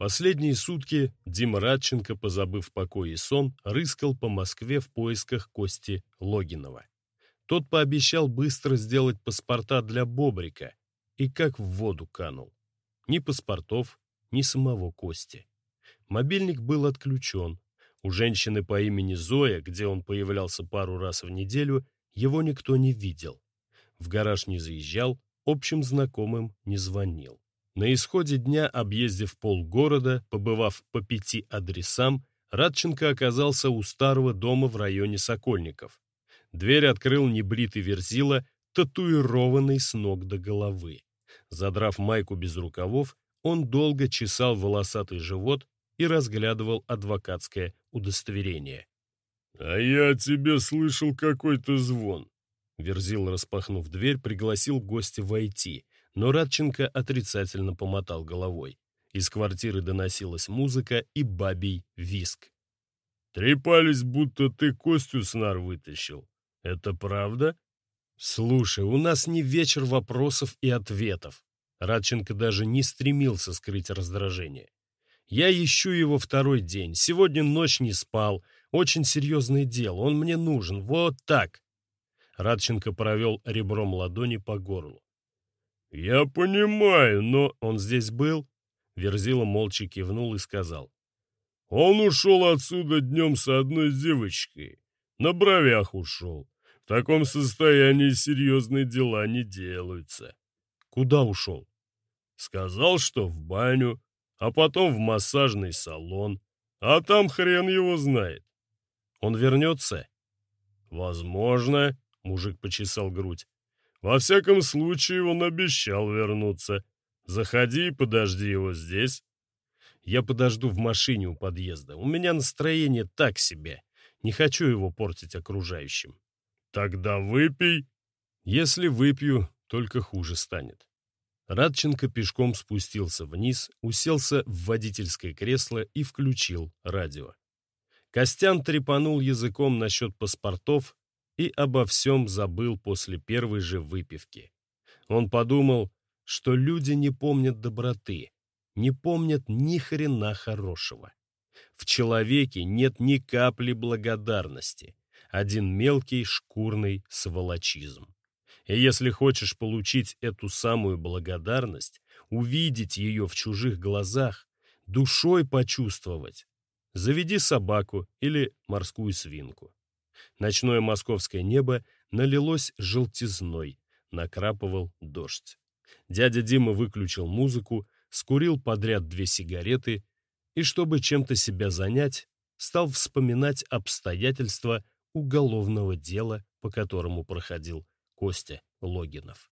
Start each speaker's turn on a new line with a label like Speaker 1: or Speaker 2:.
Speaker 1: Последние сутки Дима Радченко, позабыв покой и сон, рыскал по Москве в поисках Кости Логинова. Тот пообещал быстро сделать паспорта для Бобрика и как в воду канул. Ни паспортов, ни самого Кости. Мобильник был отключен. У женщины по имени Зоя, где он появлялся пару раз в неделю, его никто не видел. В гараж не заезжал, общим знакомым не звонил. На исходе дня, объездив полгорода, побывав по пяти адресам, Радченко оказался у старого дома в районе Сокольников. Дверь открыл небритый верзила, татуированный с ног до головы. Задрав майку без рукавов, он долго чесал волосатый живот и разглядывал адвокатское удостоверение.
Speaker 2: «А я тебе слышал какой-то звон».
Speaker 1: Верзил, распахнув дверь, пригласил гостя войти, но Радченко отрицательно помотал головой. Из квартиры доносилась музыка и бабий виск.
Speaker 2: «Трепались, будто ты Костю с нар вытащил. Это правда?»
Speaker 1: «Слушай, у нас не вечер вопросов и ответов». Радченко даже не стремился скрыть раздражение. «Я ищу его второй день. Сегодня ночь не спал. Очень серьезное дело. Он мне нужен. Вот так». Радченко провел ребром ладони по горлу.
Speaker 2: «Я понимаю, но...»
Speaker 1: «Он здесь был?» Верзила молча кивнул и сказал.
Speaker 2: «Он ушел отсюда днем с одной девочкой. На бровях ушел. В таком состоянии серьезные дела не делаются».
Speaker 1: «Куда ушел?»
Speaker 2: «Сказал, что в баню, а потом в массажный салон. А там хрен его знает».
Speaker 1: «Он вернется?»
Speaker 2: «Возможно», — мужик почесал грудь. Во всяком случае, он обещал вернуться. Заходи и подожди его здесь.
Speaker 1: Я подожду в машине у подъезда. У меня настроение так себе. Не хочу его портить окружающим.
Speaker 2: Тогда выпей.
Speaker 1: Если выпью, только хуже станет. Радченко пешком спустился вниз, уселся в водительское кресло и включил радио. Костян трепанул языком насчет паспортов, и обо всем забыл после первой же выпивки. Он подумал, что люди не помнят доброты, не помнят ни хрена хорошего. В человеке нет ни капли благодарности, один мелкий шкурный сволочизм. И если хочешь получить эту самую благодарность, увидеть ее в чужих глазах, душой почувствовать, заведи собаку или морскую свинку. Ночное московское небо налилось желтизной, накрапывал дождь. Дядя Дима выключил музыку, скурил подряд две сигареты и, чтобы чем-то себя занять, стал вспоминать обстоятельства уголовного дела, по которому проходил Костя Логинов.